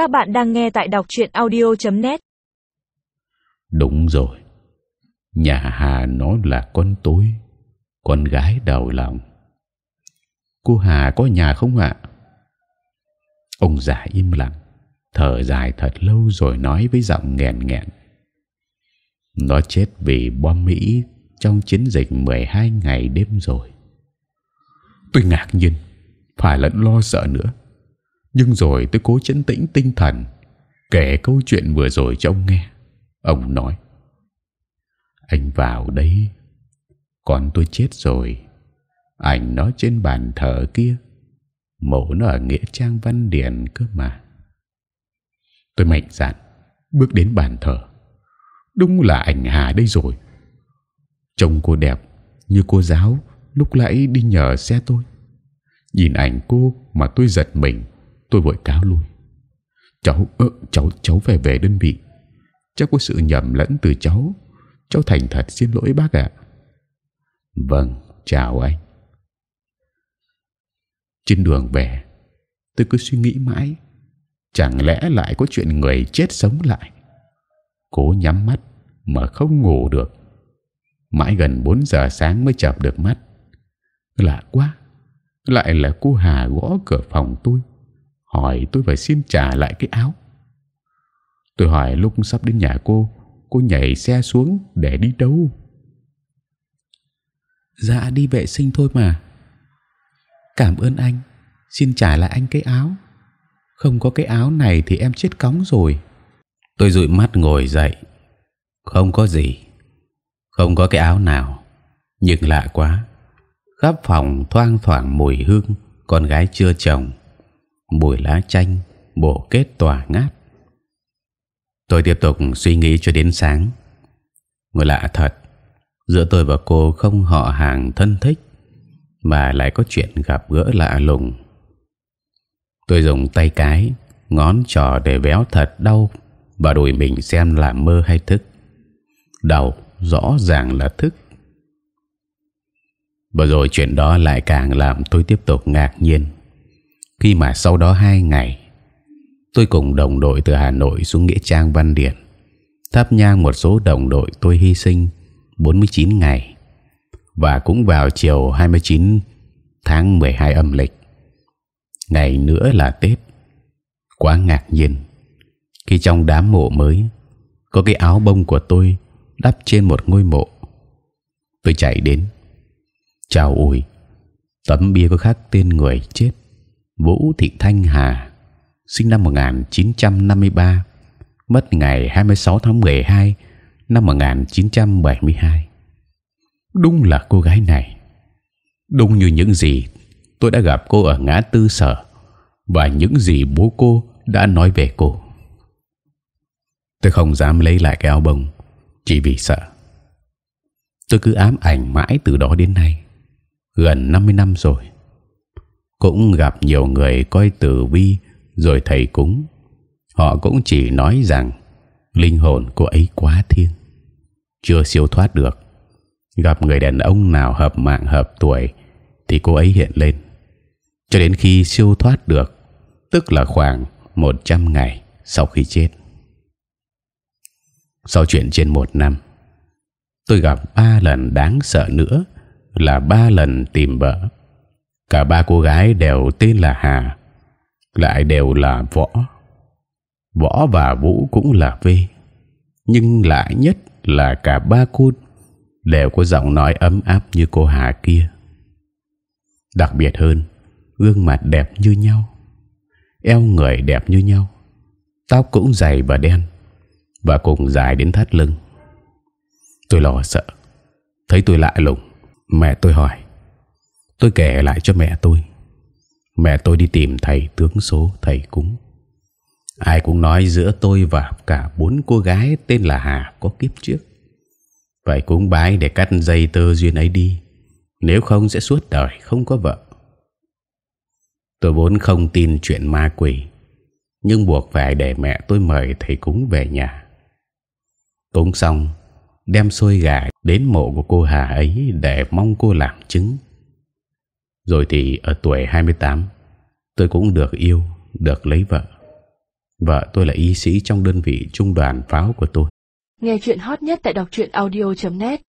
Các bạn đang nghe tại đọc truyện audio.net. Đúng rồi. Nhà Hà nó là con tôi, con gái đầu lòng. Cô Hà có nhà không ạ? Ông già im lặng, thở dài thật lâu rồi nói với giọng nghẹn nghẹn. Nó chết vì bom Mỹ trong chiến dịch 12 ngày đêm rồi. Tôi ngạc nhiên, phải lẫn lo sợ nữa. Nhưng rồi tôi cố chấn tĩnh tinh thần, kể câu chuyện vừa rồi cho ông nghe. Ông nói: Anh vào đây, còn tôi chết rồi. Ảnh nó trên bàn thờ kia, mổ nó ở nghĩa trang văn điển cơ mà. Tôi mạnh dạn bước đến bàn thờ. Đúng là ảnh Hà đây rồi. Trông cô đẹp như cô giáo lúc nãy đi nhờ xe tôi. Nhìn ảnh cô mà tôi giật mình, tôi vội cáo lui. Cháu, ơ, cháu, cháu về về đơn vị. Chắc có sự nhầm lẫn từ cháu. Cháu thành thật xin lỗi bác ạ. Vâng, chào anh. Trên đường về, tôi cứ suy nghĩ mãi, chẳng lẽ lại có chuyện người chết sống lại? Cố nhắm mắt mà không ngủ được. Mãi gần 4 giờ sáng mới chợp được mắt. Lạ quá, lại là cô Hà gõ cửa phòng tôi, hỏi tôi phải xin trả lại cái áo. Tôi hỏi lúc sắp đến nhà cô, cô nhảy xe xuống để đi đâu? Dạ đi vệ sinh thôi mà. Cảm ơn anh, xin trả lại anh cái áo. Không có cái áo này thì em chết cóng rồi. Tôi dụi mắt ngồi dậy, không có gì, không có cái áo nào, nhưng lạ quá. khắp phòng thoang thoảng mùi hương con gái chưa chồng, mùi lá chanh, bổ kết tỏa ngát. Tôi tiếp tục suy nghĩ cho đến sáng. Người lạ thật, giữa tôi và cô không họ hàng thân thích, mà lại có chuyện gặp gỡ lạ lùng. Tôi dùng tay cái, ngón trỏ để véo thật đau và đùi mình xem là mơ hay thức. Đầu rõ ràng là thức. Và rồi chuyện đó lại càng làm tôi tiếp tục ngạc nhiên. Khi mà sau đó hai ngày, tôi cùng đồng đội từ Hà Nội xuống nghĩa trang Văn Điển thắp nhang một số đồng đội tôi hy sinh 49 ngày và cũng vào chiều 29 tháng 12 âm lịch. Ngày nữa là Tết. Quá ngạc nhiên khi trong đám mộ mới có cái áo bông của tôi đắp trên một ngôi mộ. Tôi chạy đến chào ủi tấm bia có khắc tên người chết. Vũ Thị Thanh Hà, sinh năm 1953 mất ngày 26 tháng 12 năm 1972 đúng là cô gái này. Đúng như những gì tôi đã gặp cô ở ngã tư sở và những gì bố cô đã nói về cô. Tôi không dám lấy lại cái áo bông chỉ vì sợ. Tôi cứ ám ảnh mãi từ đó đến nay, gần 50 năm rồi cũng gặp nhiều người coi tử vi, rồi thầy cúng. Họ cũng chỉ nói rằng, linh hồn cô ấy quá thiêng, chưa siêu thoát được. Gặp người đàn ông nào hợp mạng, hợp tuổi, thì cô ấy hiện lên. Cho đến khi siêu thoát được, tức là khoảng 100 ngày sau khi chết. Sau chuyện trên một năm, tôi gặp ba lần đáng sợ nữa là ba lần tìm vợ cả ba cô gái đều tên là Hà, lại đều là võ. Võ và vũ cũng là v, nhưng lại nhất là cả ba cô đều có giọng nói ấm áp như cô Hà kia. Đặc biệt hơn, gương mặt đẹp như nhau, eo người đẹp như nhau, tóc cũng dày và đen, và cùng dài đến thắt lưng. Tôi lo sợ, thấy tôi lạ lùng, mẹ tôi hỏi tôi kể lại cho mẹ tôi. Mẹ tôi đi tìm thầy tướng số, thầy cúng. Ai cũng nói giữa tôi và cả bốn cô gái tên là Hà có kiếp trước. Phải cúng bái để cắt dây tơ duyên ấy đi. Nếu không sẽ suốt đời không có vợ. Tôi vốn không tin chuyện ma quỷ, nhưng buộc phải để mẹ tôi mời thầy cúng về nhà. Cúng xong, đem xôi gà đến mộ của cô Hà ấy để mong cô làm chứng rồi thì ở tuổi 28 tôi cũng được yêu, được lấy vợ. Vợ tôi là y sĩ trong đơn vị trung đoàn pháo của tôi. Nghe chuyện hot nhất tại đọc audio.net